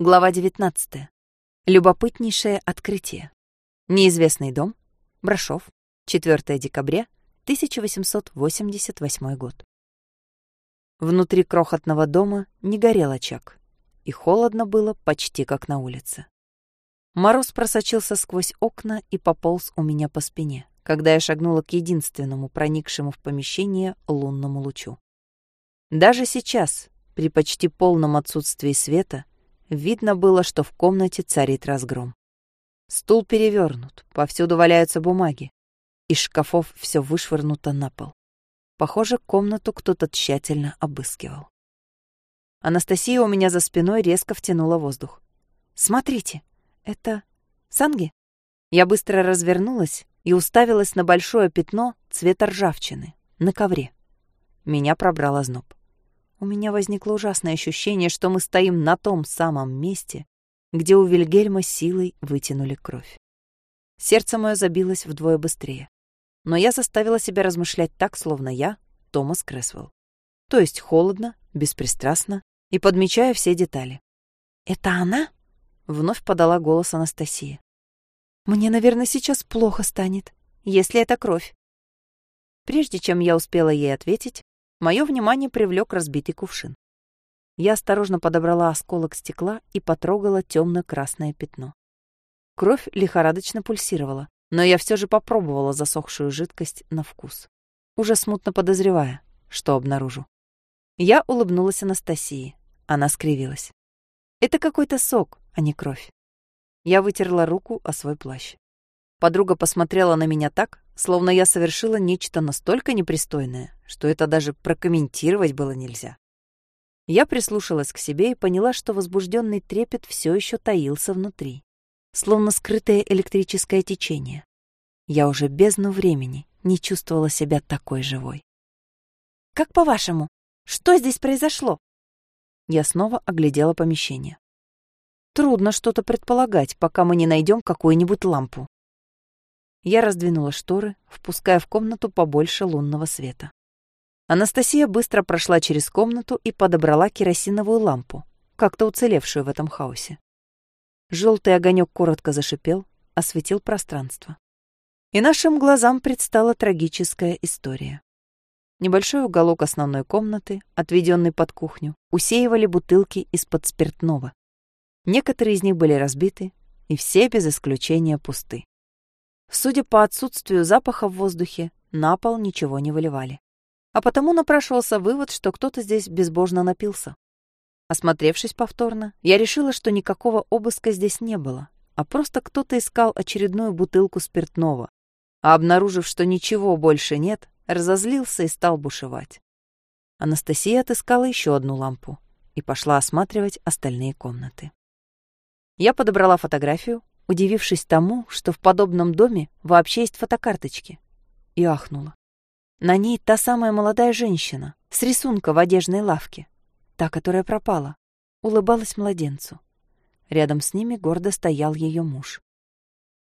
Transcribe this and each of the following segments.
Глава 19. Любопытнейшее открытие. Неизвестный дом. Брашов. 4 декабря 1888 год. Внутри крохотного дома не горел очаг, и холодно было почти как на улице. Мороз просочился сквозь окна и пополз у меня по спине, когда я шагнула к единственному проникшему в помещение лунному лучу. Даже сейчас, при почти полном отсутствии света, видно было, что в комнате царит разгром. Стул перевернут, повсюду валяются бумаги. Из шкафов все вышвырнуто на пол. Похоже, комнату кто-то тщательно обыскивал. Анастасия у меня за спиной резко втянула воздух. «Смотрите, это Санги?» Я быстро развернулась и уставилась на большое пятно цвета ржавчины на ковре. Меня пробрал озноб. У меня возникло ужасное ощущение, что мы стоим на том самом месте, где у Вильгельма силой вытянули кровь. Сердце мое забилось вдвое быстрее. Но я заставила себя размышлять так, словно я Томас Кресвелл. То есть холодно, беспристрастно и подмечая все детали. «Это она?» — вновь подала голос Анастасия. «Мне, наверное, сейчас плохо станет, если это кровь». Прежде чем я успела ей ответить, мое внимание привлек разбитый кувшин. Я осторожно подобрала осколок стекла и потрогала темно-красное пятно. Кровь лихорадочно пульсировала, но я все же попробовала засохшую жидкость на вкус, уже смутно подозревая, что обнаружу. Я улыбнулась Анастасии. Она скривилась. «Это какой-то сок, а не кровь». Я вытерла руку о свой плащ. Подруга посмотрела на меня так, словно я совершила нечто настолько непристойное, что это даже прокомментировать было нельзя. Я прислушалась к себе и поняла, что возбужденный трепет все еще таился внутри, словно скрытое электрическое течение. Я уже бездну времени не чувствовала себя такой живой. «Как по-вашему, что здесь произошло?» Я снова оглядела помещение. Трудно что-то предполагать, пока мы не найдем какую-нибудь лампу. Я раздвинула шторы, впуская в комнату побольше лунного света. Анастасия быстро прошла через комнату и подобрала керосиновую лампу, как-то уцелевшую в этом хаосе. Желтый огонек коротко зашипел, осветил пространство. И нашим глазам предстала трагическая история. Небольшой уголок основной комнаты, отведенный под кухню, усеивали бутылки из-под спиртного. Некоторые из них были разбиты, и все без исключения пусты. Судя по отсутствию запаха в воздухе, на пол ничего не выливали а потому напрашивался вывод, что кто-то здесь безбожно напился. Осмотревшись повторно, я решила, что никакого обыска здесь не было, а просто кто-то искал очередную бутылку спиртного, а обнаружив, что ничего больше нет, разозлился и стал бушевать. Анастасия отыскала еще одну лампу и пошла осматривать остальные комнаты. Я подобрала фотографию, удивившись тому, что в подобном доме вообще есть фотокарточки, и ахнула. На ней та самая молодая женщина с рисунка в одежной лавке, та, которая пропала, улыбалась младенцу. Рядом с ними гордо стоял ее муж.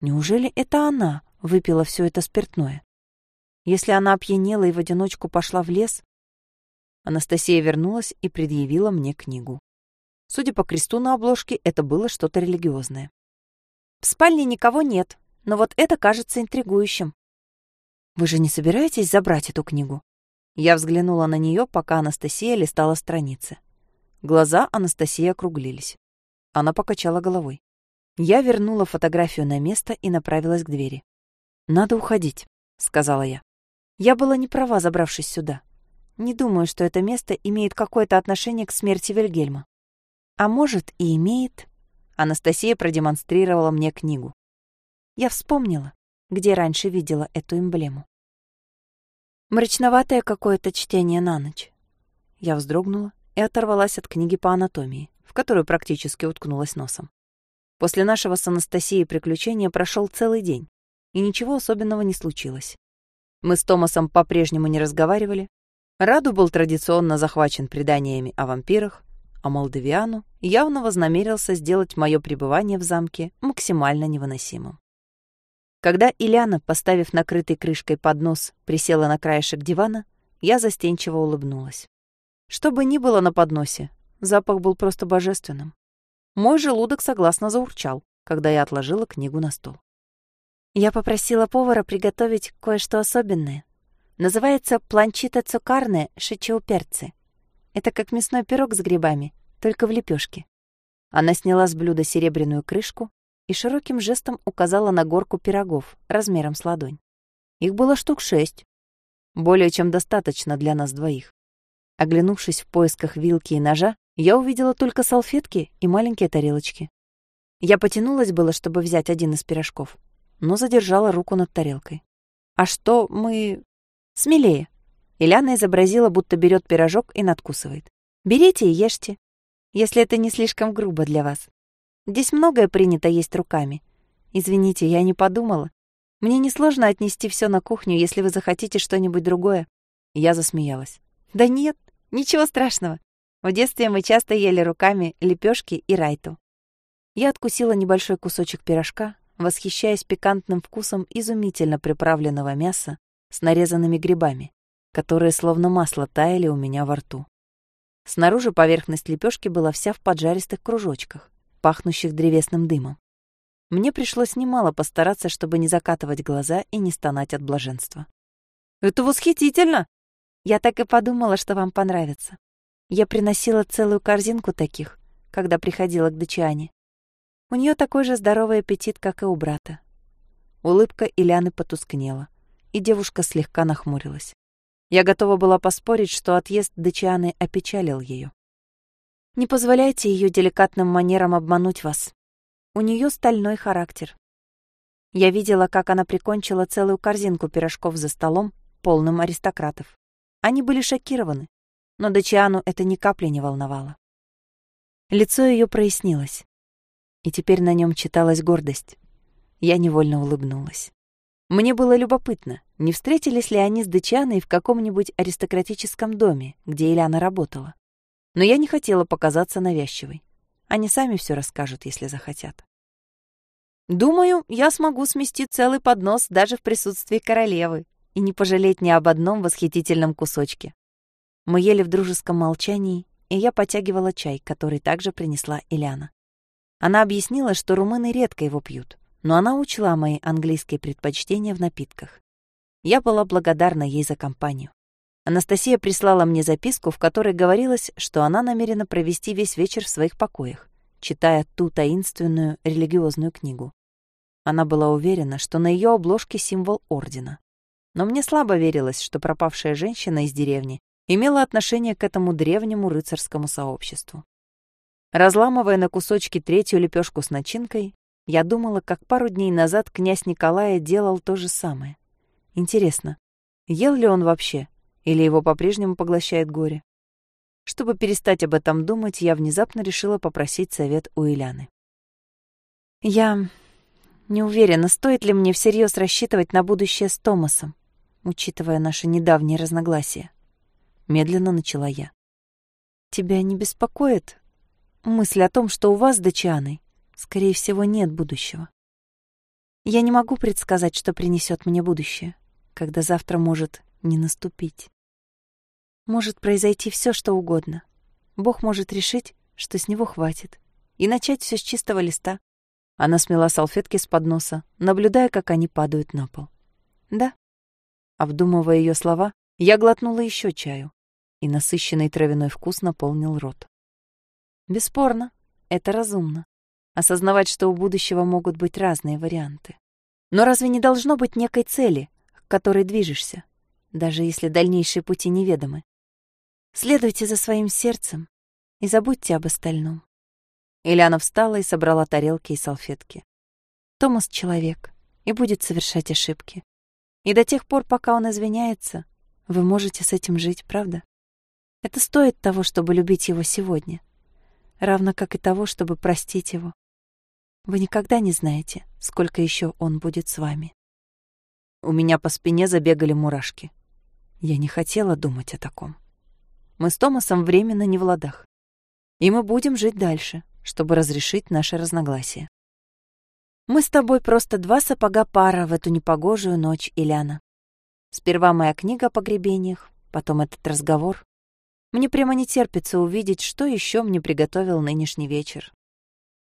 Неужели это она выпила все это спиртное? Если она опьянела и в одиночку пошла в лес... Анастасия вернулась и предъявила мне книгу. Судя по кресту на обложке, это было что-то религиозное. В спальне никого нет, но вот это кажется интригующим. Вы же не собираетесь забрать эту книгу? Я взглянула на нее, пока Анастасия листала страницы. Глаза Анастасии округлились. Она покачала головой. Я вернула фотографию на место и направилась к двери. «Надо уходить», — сказала я. Я была не права, забравшись сюда. Не думаю, что это место имеет какое-то отношение к смерти Вильгельма. А может, и имеет. Анастасия продемонстрировала мне книгу. Я вспомнила где раньше видела эту эмблему. Мрачноватое какое-то чтение на ночь. Я вздрогнула и оторвалась от книги по анатомии, в которую практически уткнулась носом. После нашего с Анастасией приключения прошел целый день, и ничего особенного не случилось. Мы с Томасом по-прежнему не разговаривали. Раду был традиционно захвачен преданиями о вампирах, а Молдавиану явно вознамерился сделать мое пребывание в замке максимально невыносимым. Когда Ильяна, поставив накрытый крышкой поднос, присела на краешек дивана, я застенчиво улыбнулась. Что бы ни было на подносе, запах был просто божественным. Мой желудок согласно заурчал, когда я отложила книгу на стол. Я попросила повара приготовить кое-что особенное. Называется планчита цукарне шичиуперцы. Это как мясной пирог с грибами, только в лепешке. Она сняла с блюда серебряную крышку и широким жестом указала на горку пирогов размером с ладонь. Их было штук шесть. Более чем достаточно для нас двоих. Оглянувшись в поисках вилки и ножа, я увидела только салфетки и маленькие тарелочки. Я потянулась было, чтобы взять один из пирожков, но задержала руку над тарелкой. «А что мы...» «Смелее!» Ильяна изобразила, будто берет пирожок и надкусывает. «Берите и ешьте, если это не слишком грубо для вас. Здесь многое принято есть руками. Извините, я не подумала. Мне несложно отнести все на кухню, если вы захотите что-нибудь другое». Я засмеялась. «Да нет, ничего страшного. В детстве мы часто ели руками лепешки и райту». Я откусила небольшой кусочек пирожка, восхищаясь пикантным вкусом изумительно приправленного мяса с нарезанными грибами, которые словно масло таяли у меня во рту. Снаружи поверхность лепешки была вся в поджаристых кружочках, пахнущих древесным дымом. Мне пришлось немало постараться, чтобы не закатывать глаза и не стонать от блаженства. «Это восхитительно!» Я так и подумала, что вам понравится. Я приносила целую корзинку таких, когда приходила к Дачиане. У нее такой же здоровый аппетит, как и у брата. Улыбка Ильяны потускнела и девушка слегка нахмурилась. Я готова была поспорить, что отъезд Дачианы опечалил ее. Не позволяйте ее деликатным манерам обмануть вас. У нее стальной характер. Я видела, как она прикончила целую корзинку пирожков за столом, полным аристократов. Они были шокированы, но Дачиану это ни капли не волновало. Лицо ее прояснилось, и теперь на нем читалась гордость. Я невольно улыбнулась. Мне было любопытно, не встретились ли они с Дычаной в каком-нибудь аристократическом доме, где Ильяна работала. Но я не хотела показаться навязчивой. Они сами все расскажут, если захотят. Думаю, я смогу сместить целый поднос даже в присутствии королевы и не пожалеть ни об одном восхитительном кусочке. Мы ели в дружеском молчании, и я потягивала чай, который также принесла Ильяна. Она объяснила, что румыны редко его пьют, но она учла мои английские предпочтения в напитках. Я была благодарна ей за компанию. Анастасия прислала мне записку, в которой говорилось, что она намерена провести весь вечер в своих покоях, читая ту таинственную религиозную книгу. Она была уверена, что на ее обложке символ ордена. Но мне слабо верилось, что пропавшая женщина из деревни имела отношение к этому древнему рыцарскому сообществу. Разламывая на кусочки третью лепешку с начинкой, я думала, как пару дней назад князь Николая делал то же самое. Интересно, ел ли он вообще, или его по-прежнему поглощает горе? Чтобы перестать об этом думать, я внезапно решила попросить совет у Иляны. Я не уверена, стоит ли мне всерьез рассчитывать на будущее с Томасом, учитывая наши недавние разногласия. Медленно начала я. Тебя не беспокоит мысль о том, что у вас с Дачианой скорее всего, нет будущего. Я не могу предсказать, что принесет мне будущее, когда завтра может не наступить. Может произойти все, что угодно. Бог может решить, что с него хватит, и начать все с чистого листа. Она смела салфетки с подноса, наблюдая, как они падают на пол. Да. Обдумывая ее слова, я глотнула еще чаю, и насыщенный травяной вкус наполнил рот. Бесспорно, это разумно осознавать, что у будущего могут быть разные варианты. Но разве не должно быть некой цели, к которой движешься, даже если дальнейшие пути неведомы? Следуйте за своим сердцем и забудьте об остальном. Ильяна встала и собрала тарелки и салфетки. Томас — человек и будет совершать ошибки. И до тех пор, пока он извиняется, вы можете с этим жить, правда? Это стоит того, чтобы любить его сегодня, равно как и того, чтобы простить его вы никогда не знаете, сколько еще он будет с вами. У меня по спине забегали мурашки. Я не хотела думать о таком. Мы с Томасом временно не в ладах. И мы будем жить дальше, чтобы разрешить наши разногласия. Мы с тобой просто два сапога пара в эту непогожую ночь, Ильяна. Сперва моя книга о погребениях, потом этот разговор. Мне прямо не терпится увидеть, что еще мне приготовил нынешний вечер.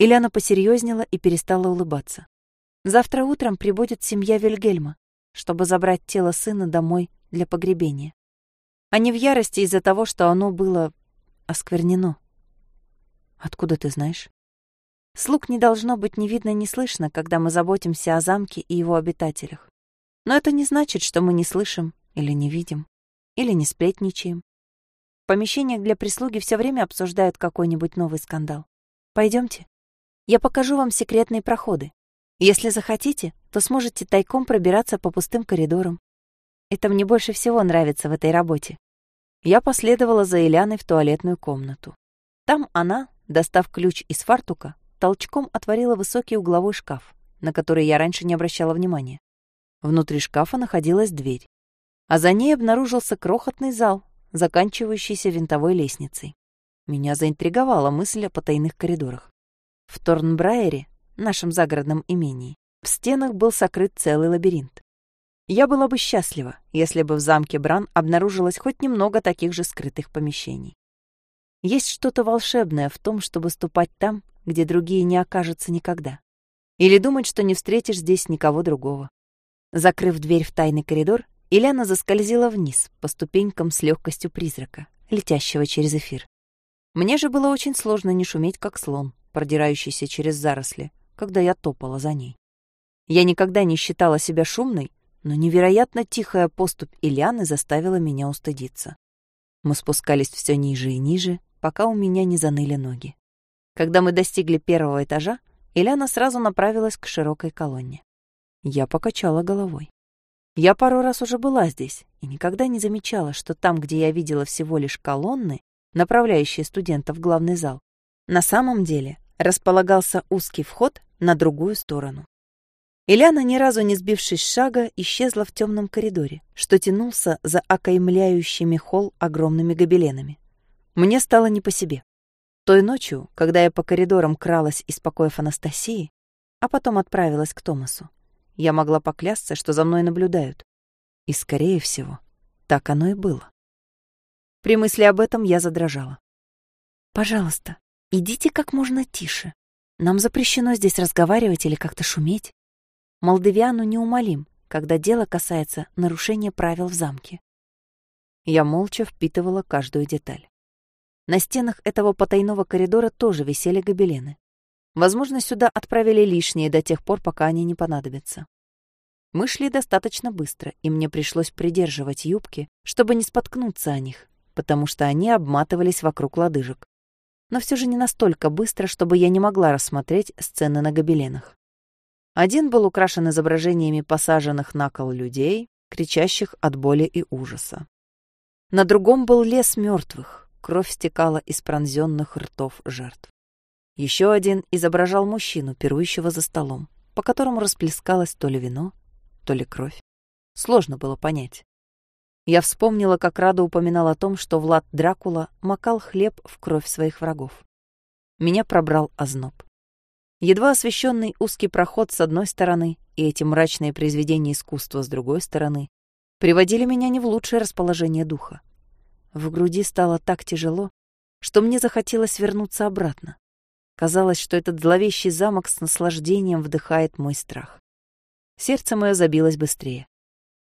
Ильяна посерьезнела и перестала улыбаться. Завтра утром прибудет семья Вильгельма, чтобы забрать тело сына домой для погребения. Они в ярости из-за того, что оно было осквернено. Откуда ты знаешь? Слуг не должно быть ни видно, ни слышно, когда мы заботимся о замке и его обитателях. Но это не значит, что мы не слышим или не видим, или не сплетничаем. В помещениях для прислуги все время обсуждают какой-нибудь новый скандал. Пойдемте. Я покажу вам секретные проходы. Если захотите, то сможете тайком пробираться по пустым коридорам. Это мне больше всего нравится в этой работе. Я последовала за Эляной в туалетную комнату. Там она, достав ключ из фартука, толчком отворила высокий угловой шкаф, на который я раньше не обращала внимания. Внутри шкафа находилась дверь, а за ней обнаружился крохотный зал, заканчивающийся винтовой лестницей. Меня заинтриговала мысль о потайных коридорах. В Торнбрайере нашем загородном имении, в стенах был сокрыт целый лабиринт. Я была бы счастлива, если бы в замке Бран обнаружилось хоть немного таких же скрытых помещений. Есть что-то волшебное в том, чтобы ступать там, где другие не окажутся никогда. Или думать, что не встретишь здесь никого другого. Закрыв дверь в тайный коридор, Ильяна заскользила вниз по ступенькам с легкостью призрака, летящего через эфир. Мне же было очень сложно не шуметь, как слон, продирающийся через заросли, когда я топала за ней. Я никогда не считала себя шумной, но невероятно тихая поступь Ильяны заставила меня устыдиться. Мы спускались все ниже и ниже, пока у меня не заныли ноги. Когда мы достигли первого этажа, Ильяна сразу направилась к широкой колонне. Я покачала головой. Я пару раз уже была здесь и никогда не замечала, что там, где я видела всего лишь колонны, направляющие студентов в главный зал, на самом деле располагался узкий вход на другую сторону. Ильяна, ни разу не сбившись с шага, исчезла в темном коридоре, что тянулся за окаймляющими холл огромными гобеленами. Мне стало не по себе. Той ночью, когда я по коридорам кралась из покоев Анастасии, а потом отправилась к Томасу, я могла поклясться, что за мной наблюдают. И, скорее всего, так оно и было. При мысли об этом я задрожала. «Пожалуйста, идите как можно тише», нам запрещено здесь разговаривать или как-то шуметь. Молдавиану неумолим, когда дело касается нарушения правил в замке. Я молча впитывала каждую деталь. На стенах этого потайного коридора тоже висели гобелены. Возможно, сюда отправили лишние до тех пор, пока они не понадобятся. Мы шли достаточно быстро, и мне пришлось придерживать юбки, чтобы не споткнуться о них, потому что они обматывались вокруг лодыжек но все же не настолько быстро, чтобы я не могла рассмотреть сцены на гобеленах. Один был украшен изображениями посаженных на кол людей, кричащих от боли и ужаса. На другом был лес мертвых, кровь стекала из пронзенных ртов жертв. Еще один изображал мужчину, пирующего за столом, по которому расплескалось то ли вино, то ли кровь. Сложно было понять. Я вспомнила, как Рада упоминал о том, что Влад Дракула макал хлеб в кровь своих врагов. Меня пробрал озноб. Едва освещенный узкий проход с одной стороны и эти мрачные произведения искусства с другой стороны приводили меня не в лучшее расположение духа. В груди стало так тяжело, что мне захотелось вернуться обратно. Казалось, что этот зловещий замок с наслаждением вдыхает мой страх. Сердце мое забилось быстрее.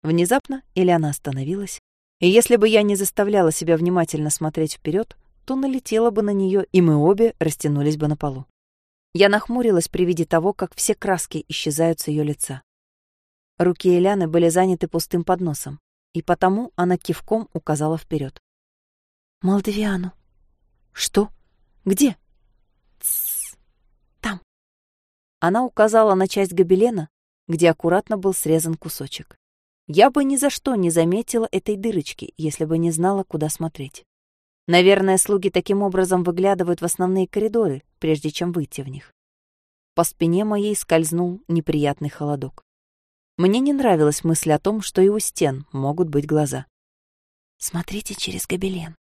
Внезапно Ильяна остановилась, и если бы я не заставляла себя внимательно смотреть вперед, то налетела бы на нее, и мы обе растянулись бы на полу. Я нахмурилась при виде того, как все краски исчезают с ее лица. Руки Эляны были заняты пустым подносом, и потому она кивком указала вперед. «Молдавиану». «Что? Где?» «Тссс. Там». Она указала на часть гобелена, где аккуратно был срезан кусочек. Я бы ни за что не заметила этой дырочки, если бы не знала, куда смотреть. Наверное, слуги таким образом выглядывают в основные коридоры, прежде чем выйти в них. По спине моей скользнул неприятный холодок. Мне не нравилась мысль о том, что и у стен могут быть глаза. «Смотрите через гобелен».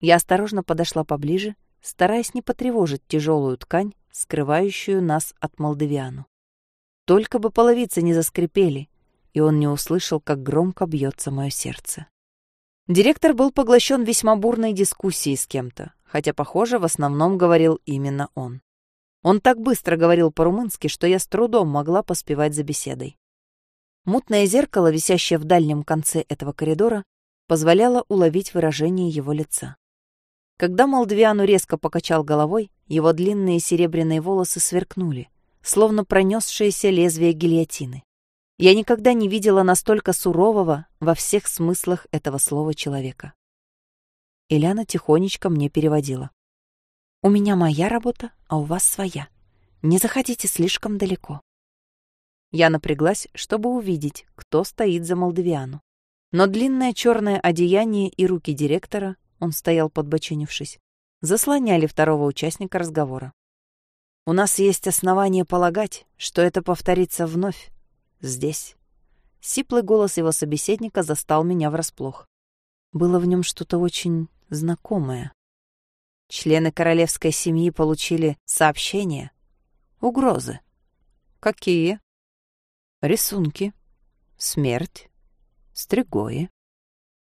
Я осторожно подошла поближе, стараясь не потревожить тяжелую ткань, скрывающую нас от Молдавиану. Только бы половицы не заскрипели, и он не услышал, как громко бьется мое сердце. Директор был поглощен весьма бурной дискуссией с кем-то, хотя, похоже, в основном говорил именно он. Он так быстро говорил по-румынски, что я с трудом могла поспевать за беседой. Мутное зеркало, висящее в дальнем конце этого коридора, позволяло уловить выражение его лица. Когда Молдвиану резко покачал головой, его длинные серебряные волосы сверкнули, словно пронесшееся лезвие гильотины. Я никогда не видела настолько сурового во всех смыслах этого слова человека. Ильяна тихонечко мне переводила. «У меня моя работа, а у вас своя. Не заходите слишком далеко». Я напряглась, чтобы увидеть, кто стоит за Молдавиану. Но длинное черное одеяние и руки директора, он стоял подбочинившись, заслоняли второго участника разговора. У нас есть основания полагать, что это повторится вновь. Здесь. Сиплый голос его собеседника застал меня врасплох. Было в нем что-то очень знакомое. Члены королевской семьи получили сообщения, угрозы. Какие? Рисунки, смерть, стригои.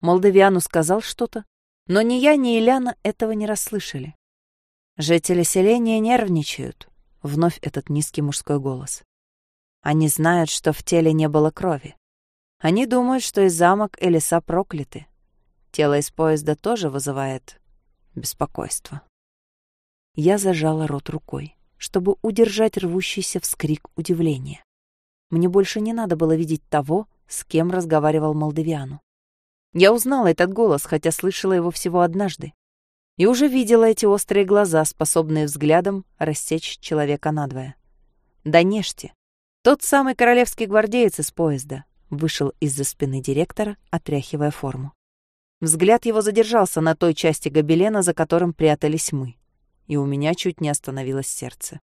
Молдавиану сказал что-то, но ни я, ни Ильяна этого не расслышали. Жители селения нервничают. Вновь этот низкий мужской голос. Они знают, что в теле не было крови. Они думают, что и замок, и леса прокляты. Тело из поезда тоже вызывает беспокойство. Я зажала рот рукой, чтобы удержать рвущийся вскрик удивления. Мне больше не надо было видеть того, с кем разговаривал Молдавиану. Я узнала этот голос, хотя слышала его всего однажды. И уже видела эти острые глаза, способные взглядом рассечь человека надвое. Донежьте. Тот самый королевский гвардеец из поезда вышел из-за спины директора, отряхивая форму. Взгляд его задержался на той части гобелена, за которым прятались мы, и у меня чуть не остановилось сердце.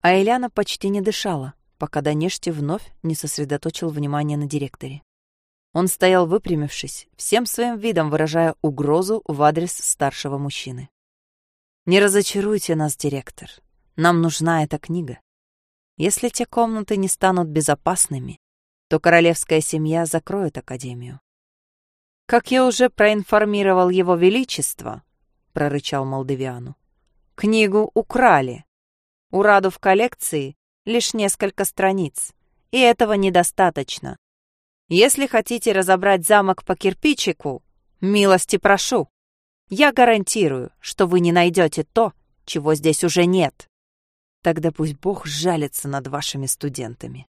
А Эляна почти не дышала, пока Донешти вновь не сосредоточил внимание на директоре. Он стоял выпрямившись, всем своим видом выражая угрозу в адрес старшего мужчины. «Не разочаруйте нас, директор. Нам нужна эта книга. Если те комнаты не станут безопасными, то королевская семья закроет Академию». «Как я уже проинформировал его величество», — прорычал Молдавиану, — «книгу украли. У Раду в коллекции лишь несколько страниц, и этого недостаточно. Если хотите разобрать замок по кирпичику, милости прошу. Я гарантирую, что вы не найдете то, чего здесь уже нет. Тогда пусть Бог жалится над вашими студентами.